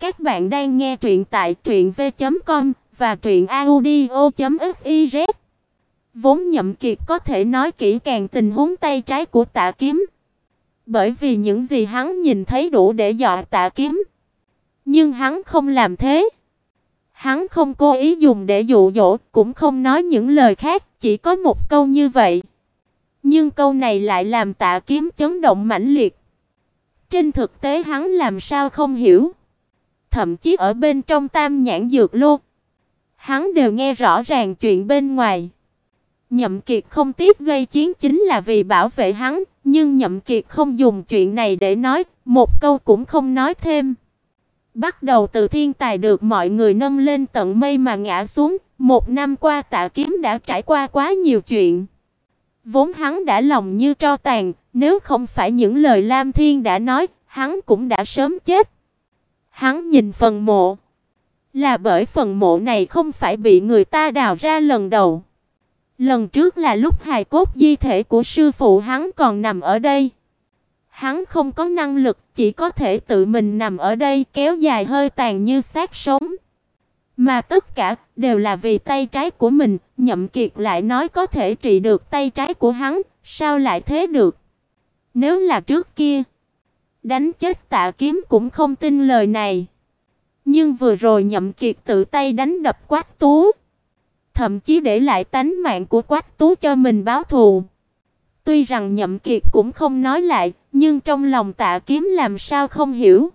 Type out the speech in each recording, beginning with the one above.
Các bạn đang nghe truyện tại truyệnv.com và truyệnaudio.fiz. Vốn Nhậm Kiệt có thể nói kỹ càng tình huống tay trái của Tạ Kiếm, bởi vì những gì hắn nhìn thấy đủ để dọa Tạ Kiếm. Nhưng hắn không làm thế. Hắn không cố ý dùng để dụ dỗ, cũng không nói những lời khác, chỉ có một câu như vậy. Nhưng câu này lại làm Tạ Kiếm chấn động mãnh liệt. Trên thực tế hắn làm sao không hiểu. Thậm chí ở bên trong Tam Nhãn Dược Lô, hắn đều nghe rõ ràng chuyện bên ngoài. Nhậm Kiệt không tiếc gây chiến chính là vì bảo vệ hắn, nhưng Nhậm Kiệt không dùng chuyện này để nói, một câu cũng không nói thêm. Bắt đầu từ thiên tài được mọi người nâng lên tận mây mà ngã xuống, một năm qua Tạ Kiếm đã trải qua quá nhiều chuyện. Vốn hắn đã lòng như tro tàn, nếu không phải những lời Lam Thiên đã nói, hắn cũng đã sớm chết. Hắn nhìn phần mộ, là bởi phần mộ này không phải bị người ta đào ra lần đầu. Lần trước là lúc hài cốt di thể của sư phụ hắn còn nằm ở đây. Hắn không có năng lực, chỉ có thể tự mình nằm ở đây kéo dài hơi tàn như xác sống. Mà tất cả đều là vì tay trái của mình, Nhậm Kiệt lại nói có thể trị được tay trái của hắn, sao lại thế được? Nếu là trước kia, đánh chết Tạ Kiếm cũng không tin lời này. Nhưng vừa rồi Nhậm Kiệt tự tay đánh đập Quách Tú, thậm chí để lại tánh mạng của Quách Tú cho mình báo thù. Tuy rằng Nhậm Kiệt cũng không nói lại, nhưng trong lòng Tạ Kiếm làm sao không hiểu.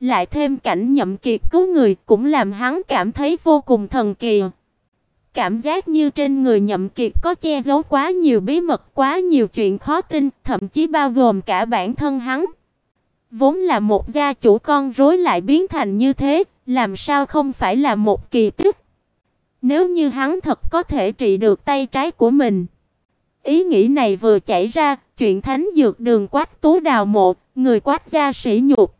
Lại thêm cảnh Nhậm Kiệt cứu người cũng làm hắn cảm thấy vô cùng thần kỳ. Cảm giác như trên người Nhậm Kiệt có che giấu quá nhiều bí mật, quá nhiều chuyện khó tin, thậm chí bao gồm cả bản thân hắn. Vốn là một gia chủ con rối lại biến thành như thế, làm sao không phải là một kỳ tích. Nếu như hắn thật có thể trị được tay trái của mình. Ý nghĩ này vừa chảy ra, chuyện thánh dược đường quách tú đào mộ, người quách gia sĩ nhục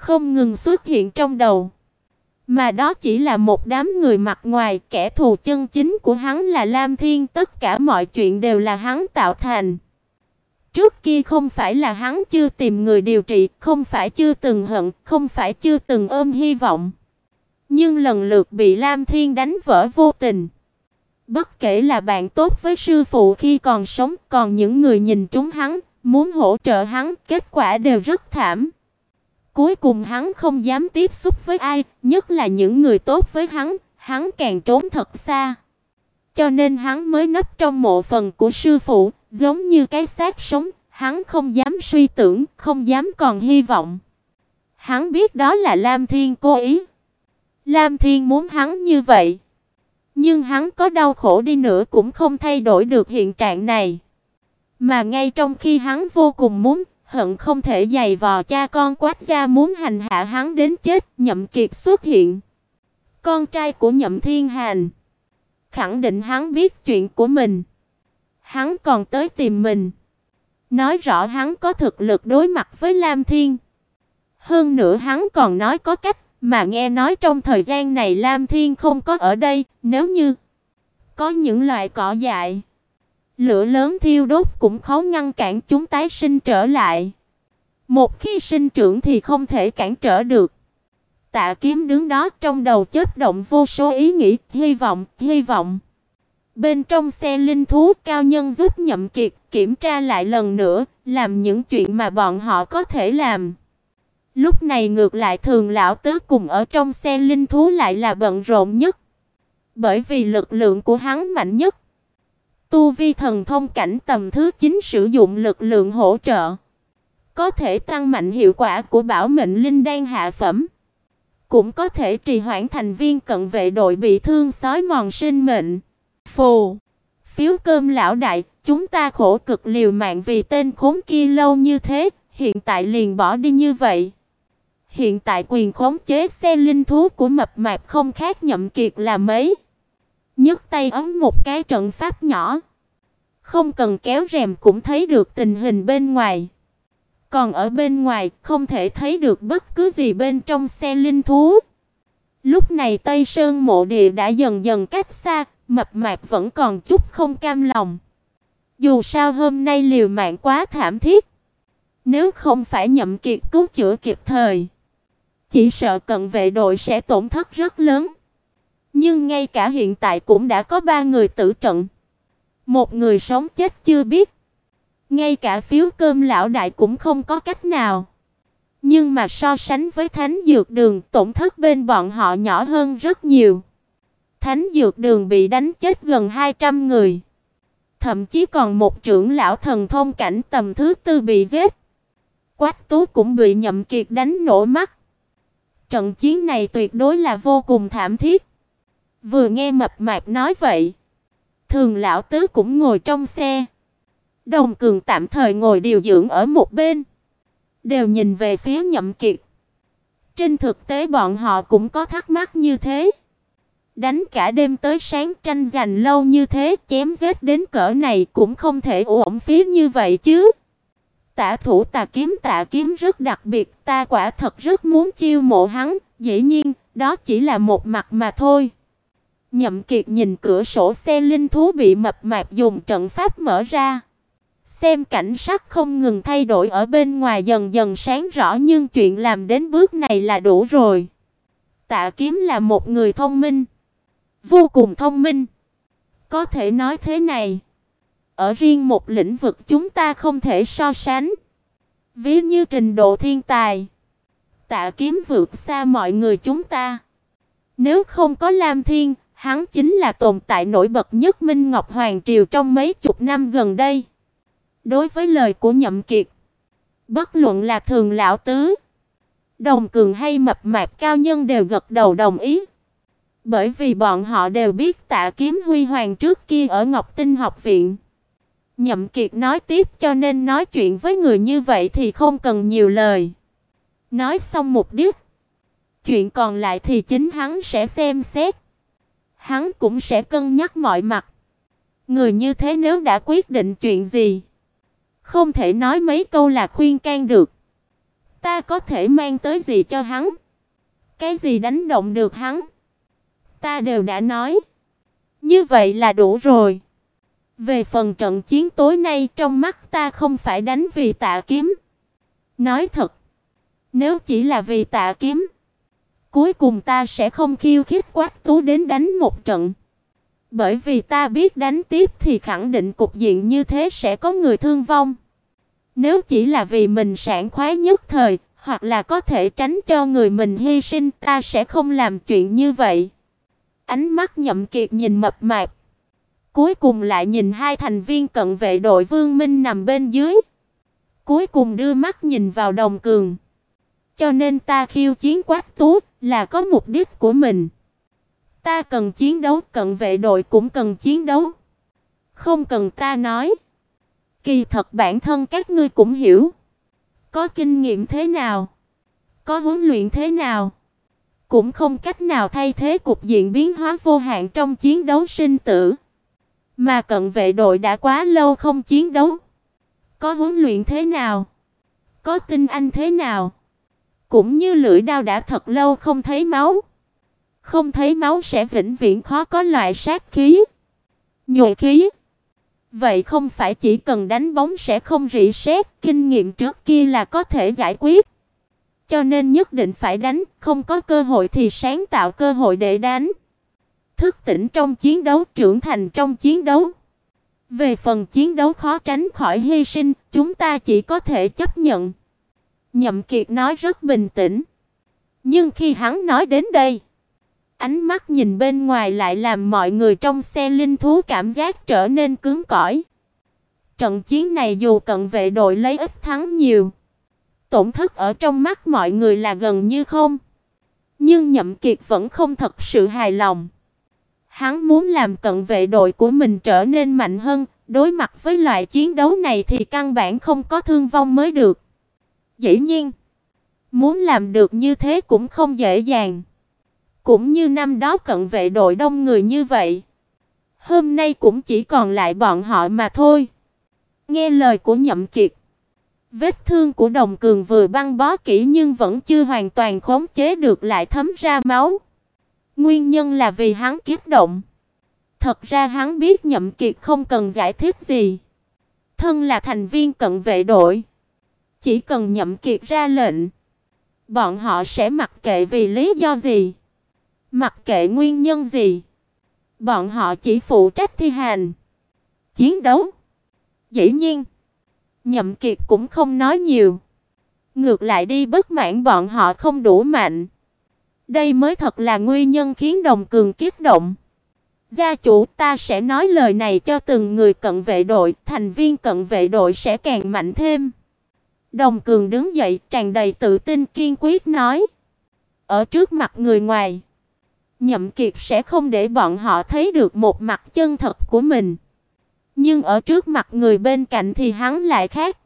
không ngừng xuất hiện trong đầu. Mà đó chỉ là một đám người mặt ngoài, kẻ thù chân chính của hắn là Lam Thiên, tất cả mọi chuyện đều là hắn tạo thành. Trước kia không phải là hắn chưa tìm người điều trị, không phải chưa từng hận, không phải chưa từng ôm hy vọng. Nhưng lần lượt bị Lam Thiên đánh vỡ vô tình. Bất kể là bạn tốt với sư phụ khi còn sống, còn những người nhìn trúng hắn, muốn hỗ trợ hắn, kết quả đều rất thảm. Cuối cùng hắn không dám tiếp xúc với ai, nhất là những người tốt với hắn, hắn càng trốn thật xa. Cho nên hắn mới nấp trong mộ phần của sư phụ, giống như cái xác sống, hắn không dám suy tưởng, không dám còn hy vọng. Hắn biết đó là Lam Thiên cố ý. Lam Thiên muốn hắn như vậy. Nhưng hắn có đau khổ đi nữa cũng không thay đổi được hiện trạng này. Mà ngay trong khi hắn vô cùng muốn, hận không thể giày vò cha con quát gia muốn hành hạ hắn đến chết, Nhậm Kiệt xuất hiện. Con trai của Nhậm Thiên Hành khẳng định hắn biết chuyện của mình. Hắn còn tới tìm mình, nói rõ hắn có thực lực đối mặt với Lam Thiên. Hơn nữa hắn còn nói có cách, mà nghe nói trong thời gian này Lam Thiên không có ở đây, nếu như có những loại cỏ dại Lửa lớn thiêu đốt cũng khó ngăn cản chúng tái sinh trở lại. Một khi sinh trưởng thì không thể cản trở được. Tạ Kiếm đứng đó trong đầu chớp động vô số ý nghĩ, hy vọng, hy vọng. Bên trong xe linh thú cao nhân giúp Nhậm Kiệt kiểm tra lại lần nữa, làm những chuyện mà bọn họ có thể làm. Lúc này ngược lại thường lão tứ cùng ở trong xe linh thú lại là bận rộn nhất. Bởi vì lực lượng của hắn mạnh nhất. Tu vi thần thông cảnh tầm thứ 9 sử dụng lực lượng hỗ trợ, có thể tăng mạnh hiệu quả của bảo mệnh linh đan hạ phẩm, cũng có thể trì hoãn thành viên cận vệ đội bị thương sói mòn sinh mệnh. Phù, phiếu cơm lão đại, chúng ta khổ cực liều mạng vì tên khốn kia lâu như thế, hiện tại liền bỏ đi như vậy. Hiện tại quyền khống chế xe linh thú của mập mạp không khác nhậm kiệt là mấy nhấc tay ấn một cái trận pháp nhỏ. Không cần kéo rèm cũng thấy được tình hình bên ngoài. Còn ở bên ngoài không thể thấy được bất cứ gì bên trong xe linh thú. Lúc này Tây Sơn mộ địa đã dần dần cách xa, mập mạp vẫn còn chút không cam lòng. Dù sao hôm nay liều mạng quá thảm thiết. Nếu không phải nhậm kiệt cứu chữa kịp thời, chỉ sợ cận vệ đội sẽ tổn thất rất lớn. Nhưng ngay cả hiện tại cũng đã có ba người tử trận. Một người sống chết chưa biết. Ngay cả phiếu cơm lão đại cũng không có cách nào. Nhưng mà so sánh với Thánh Dược Đường, tổn thất bên bọn họ nhỏ hơn rất nhiều. Thánh Dược Đường bị đánh chết gần 200 người. Thậm chí còn một trưởng lão thần thông cảnh tầm thứ tư bị giết. Quách Tú cũng bị Nhậm Kiệt đánh nổ mắt. Trận chiến này tuyệt đối là vô cùng thảm thiết. Vừa nghe mập mạp nói vậy, Thường lão tứ cũng ngồi trong xe. Đồng Cường tạm thời ngồi điều dưỡng ở một bên, đều nhìn về phía Nhậm Kiệt. Trên thực tế bọn họ cũng có thắc mắc như thế. Đánh cả đêm tới sáng tranh giành lâu như thế, chém giết đến cỡ này cũng không thể uổng phí như vậy chứ. Tả thủ tà kiếm tạ kiếm rất đặc biệt, ta quả thật rất muốn chiêu mộ hắn, dĩ nhiên, đó chỉ là một mặt mà thôi. Nhậm Kiệt nhìn cửa sổ xe linh thú bị mập mạp dùng trận pháp mở ra. Xem cảnh sắc không ngừng thay đổi ở bên ngoài dần dần sáng rõ nhưng chuyện làm đến bước này là đủ rồi. Tạ Kiếm là một người thông minh, vô cùng thông minh. Có thể nói thế này, ở riêng một lĩnh vực chúng ta không thể so sánh. Ví như trình độ thiên tài, Tạ Kiếm vượt xa mọi người chúng ta. Nếu không có Lam Thiên, hắn chính là tồn tại nổi bật nhất Minh Ngọc Hoàng triều trong mấy chục năm gần đây. Đối với lời của Nhậm Kiệt, bất luận là Thường lão tứ, Đồng Cường hay mập mạp cao nhân đều gật đầu đồng ý. Bởi vì bọn họ đều biết Tạ Kiếm Huy Hoàng trước kia ở Ngọc Tinh học viện. Nhậm Kiệt nói tiếp cho nên nói chuyện với người như vậy thì không cần nhiều lời. Nói xong một điếc, chuyện còn lại thì chính hắn sẽ xem xét. Hắn cũng sẽ cân nhắc mọi mặt. Người như thế nếu đã quyết định chuyện gì, không thể nói mấy câu là khuyên can được. Ta có thể mang tới gì cho hắn? Cái gì đánh động được hắn? Ta đều đã nói. Như vậy là đủ rồi. Về phần trận chiến tối nay trong mắt ta không phải đánh vì tạ kiếm. Nói thật, nếu chỉ là vì tạ kiếm, cuối cùng ta sẽ không khiêu khích Quách Tú đến đánh một trận. Bởi vì ta biết đánh tiếp thì khẳng định cục diện như thế sẽ có người thương vong. Nếu chỉ là vì mình sảng khoái nhất thời, hoặc là có thể tránh cho người mình hy sinh, ta sẽ không làm chuyện như vậy. Ánh mắt Nhậm Kiệt nhìn mập mạp, cuối cùng lại nhìn hai thành viên cận vệ đội Vương Minh nằm bên dưới. Cuối cùng đưa mắt nhìn vào Đồng Cường. Cho nên ta khiêu chiến Quách Tú là có mục đích của mình. Ta cần chiến đấu, cận vệ đội cũng cần chiến đấu. Không cần ta nói. Kỳ thật bản thân các ngươi cũng hiểu. Có kinh nghiệm thế nào, có huấn luyện thế nào, cũng không cách nào thay thế cục diện biến hóa vô hạn trong chiến đấu sinh tử. Mà cận vệ đội đã quá lâu không chiến đấu. Có huấn luyện thế nào, có tinh anh thế nào, cũng như lưỡi đao đã thật lâu không thấy máu. Không thấy máu sẽ vĩnh viễn khó có loại sát khí, nhuệ khí. Vậy không phải chỉ cần đánh bóng sẽ không rỉ sét, kinh nghiệm trước kia là có thể giải quyết. Cho nên nhất định phải đánh, không có cơ hội thì sáng tạo cơ hội để đánh. Thức tỉnh trong chiến đấu, trưởng thành trong chiến đấu. Về phần chiến đấu khó tránh khỏi hy sinh, chúng ta chỉ có thể chấp nhận. Nhậm Kiệt nói rất bình tĩnh. Nhưng khi hắn nói đến đây, ánh mắt nhìn bên ngoài lại làm mọi người trong xe linh thú cảm giác trở nên cứng cỏi. Trận chiến này dù cận vệ đội lấy ít thắng nhiều, tổn thất ở trong mắt mọi người là gần như không. Nhưng Nhậm Kiệt vẫn không thật sự hài lòng. Hắn muốn làm cận vệ đội của mình trở nên mạnh hơn, đối mặt với loại chiến đấu này thì căn bản không có thương vong mới được. Dĩ nhiên, muốn làm được như thế cũng không dễ dàng. Cũng như năm đó cận vệ đội đông người như vậy, hôm nay cũng chỉ còn lại bọn họ mà thôi. Nghe lời của Nhậm Kiệt, vết thương của Đồng Cường vừa băng bó kỹ nhưng vẫn chưa hoàn toàn khống chế được lại thấm ra máu. Nguyên nhân là vì hắn kích động. Thật ra hắn biết Nhậm Kiệt không cần giải thích gì. Thân là thành viên cận vệ đội, chỉ cần Nhậm Kiệt ra lệnh, Bọn họ sẽ mặc kệ vì lý do gì, mặc kệ nguyên nhân gì. Bọn họ chỉ phụ trách thi hành, chiến đấu. Dĩ nhiên, Nhậm Kiệt cũng không nói nhiều. Ngược lại đi bất mãn bọn họ không đủ mạnh. Đây mới thật là nguyên nhân khiến Đồng Cường kiếp động. Gia chủ, ta sẽ nói lời này cho từng người cận vệ đội, thành viên cận vệ đội sẽ càng mạnh thêm. Đồng Cường đứng dậy, tràn đầy tự tin kiên quyết nói: "Ở trước mặt người ngoài, Nhậm Kiệt sẽ không để bọn họ thấy được một mặt chân thật của mình, nhưng ở trước mặt người bên cạnh thì hắn lại khác.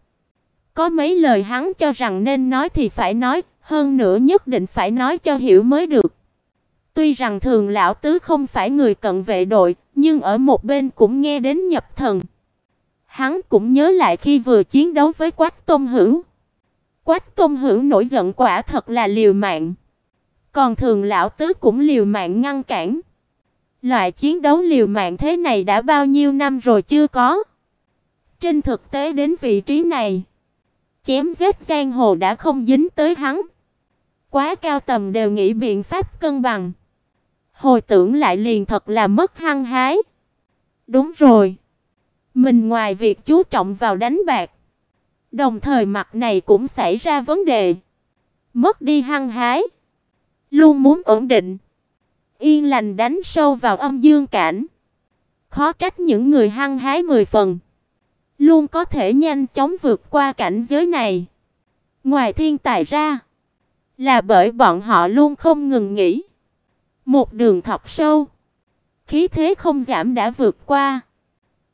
Có mấy lời hắn cho rằng nên nói thì phải nói, hơn nữa nhất định phải nói cho hiểu mới được." Tuy rằng Thường lão tứ không phải người cận vệ đội, nhưng ở một bên cũng nghe đến nhập thần. Hắn cũng nhớ lại khi vừa chiến đấu với Quách Tôn Hữu. Quách Tôn Hữu nổi giận quả thật là liều mạng. Còn Thường lão tứ cũng liều mạng ngăn cản. Loại chiến đấu liều mạng thế này đã bao nhiêu năm rồi chưa có. Trên thực tế đến vị trí này, chém giết giang hồ đã không dính tới hắn. Quá cao tầm đều nghĩ biện pháp cân bằng. Hồi tưởng lại liền thật là mất hăng hái. Đúng rồi. Mình ngoài việc chú trọng vào đánh bạc, đồng thời mặt này cũng xảy ra vấn đề. Mất đi hăng hái, luôn muốn ổn định, yên lành đánh sâu vào âm dương cảnh. Khó trách những người hăng hái mười phần, luôn có thể nhanh chóng vượt qua cảnh giới này. Ngoài thiên tài ra, là bởi bọn họ luôn không ngừng nghỉ. Một đường thọc sâu, khí thế không giảm đã vượt qua.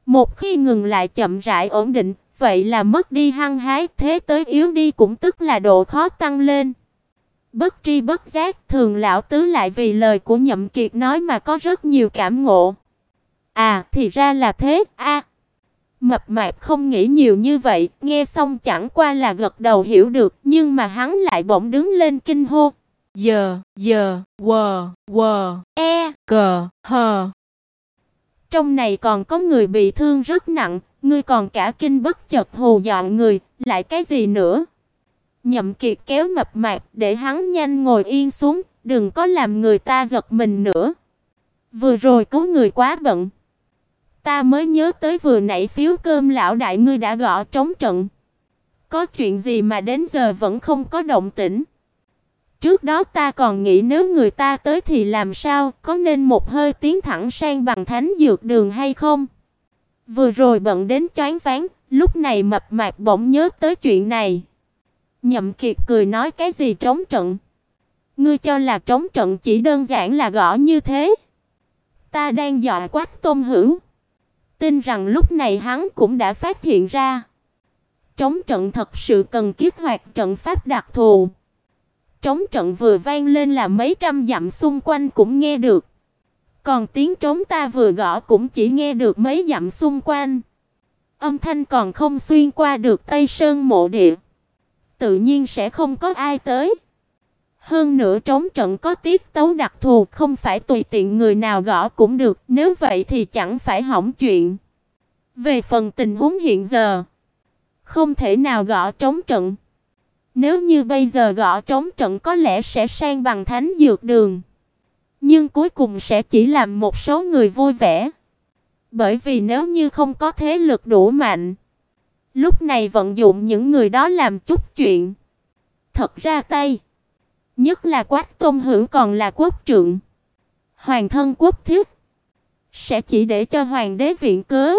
Một khi ngừng lại chậm rãi ổn định, vậy là mất đi hăng hái, thế tới yếu đi cũng tức là độ khó tăng lên. Bất tri bất giác, thường lão tứ lại vì lời của Nhậm Kiệt nói mà có rất nhiều cảm ngộ. À, thì ra là thế, a. mập mạp không nghĩ nhiều như vậy, nghe xong chẳng qua là gật đầu hiểu được, nhưng mà hắn lại bỗng đứng lên kinh hô. Giờ, giờ, quờ, quờ, e, cờ, hờ. Trong này còn có người bị thương rất nặng, ngươi còn cả kinh bất chợt hù dọa người, lại cái gì nữa? Nhậm Kiệt kéo mập mạp để hắn nhanh ngồi yên xuống, đừng có làm người ta giật mình nữa. Vừa rồi cứu người quá bận. Ta mới nhớ tới vừa nãy phiếu cơm lão đại ngươi đã gõ trống trận. Có chuyện gì mà đến giờ vẫn không có động tĩnh? Trước đó ta còn nghĩ nếu người ta tới thì làm sao, có nên một hơi tiến thẳng sang bằng thánh dược đường hay không? Vừa rồi bận đến choáng váng, lúc này mập mạp bỗng nhớ tới chuyện này. Nhậm Kiệt cười nói cái gì trống trận? Ngươi cho là trống trận chỉ đơn giản là gõ như thế? Ta đang dọa quát Tôn Hữu. Tin rằng lúc này hắn cũng đã phát hiện ra. Trống trận thật sự cần kích hoạt trận pháp đặc thù. Trống trận vừa vang lên là mấy trăm dặm xung quanh cũng nghe được. Còn tiếng trống ta vừa gõ cũng chỉ nghe được mấy dặm xung quanh. Âm thanh còn không xuyên qua được Tây Sơn mộ địa. Tự nhiên sẽ không có ai tới. Hơn nữa trống trận có tiết tấu đặc thù, không phải tùy tiện người nào gõ cũng được, nếu vậy thì chẳng phải hỏng chuyện. Về phần tình huống hiện giờ, không thể nào gõ trống trận. Nếu như bây giờ gõ trống trận có lẽ sẽ sang bằng thánh dược đường. Nhưng cuối cùng sẽ chỉ làm một số người vui vẻ. Bởi vì nếu như không có thế lực đủ mạnh, lúc này vận dụng những người đó làm chút chuyện. Thật ra tay, nhất là Quách Tôn Hữu còn là quốc trượng, hoàng thân quốc thiết, sẽ chỉ để cho hoàng đế viện cớ.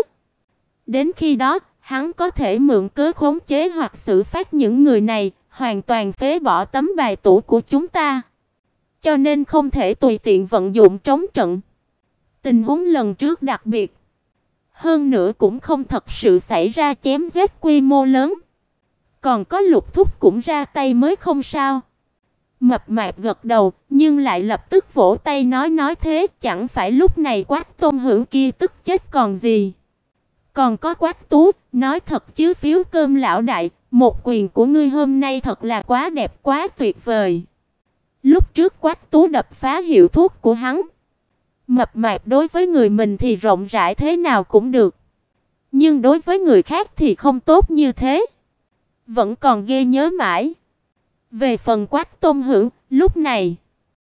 Đến khi đó, hắn có thể mượn cớ khống chế hoặc xử phạt những người này, hoàn toàn phế bỏ tấm bài tủ của chúng ta. Cho nên không thể tùy tiện vận dụng trống trận. Tình huống lần trước đặc biệt. Hơn nữa cũng không thật sự xảy ra chém giết quy mô lớn. Còn có lục thúc cũng ra tay mới không sao. Mập mạp gật đầu, nhưng lại lập tức vỗ tay nói nói thế, chẳng phải lúc này Quách Tôn Hữu kia tức chết còn gì. Còn có Quách Tú, nói thật chứ phiếu cơm lão đại, một quyền của ngươi hôm nay thật là quá đẹp quá tuyệt vời. Lúc trước Quách Tú đập phá hiệu thuốc của hắn. Mập mạp đối với người mình thì rộng rãi thế nào cũng được. Nhưng đối với người khác thì không tốt như thế. Vẫn còn ghê nhớ mãi. Về phần Quách Tôn Hữu, lúc này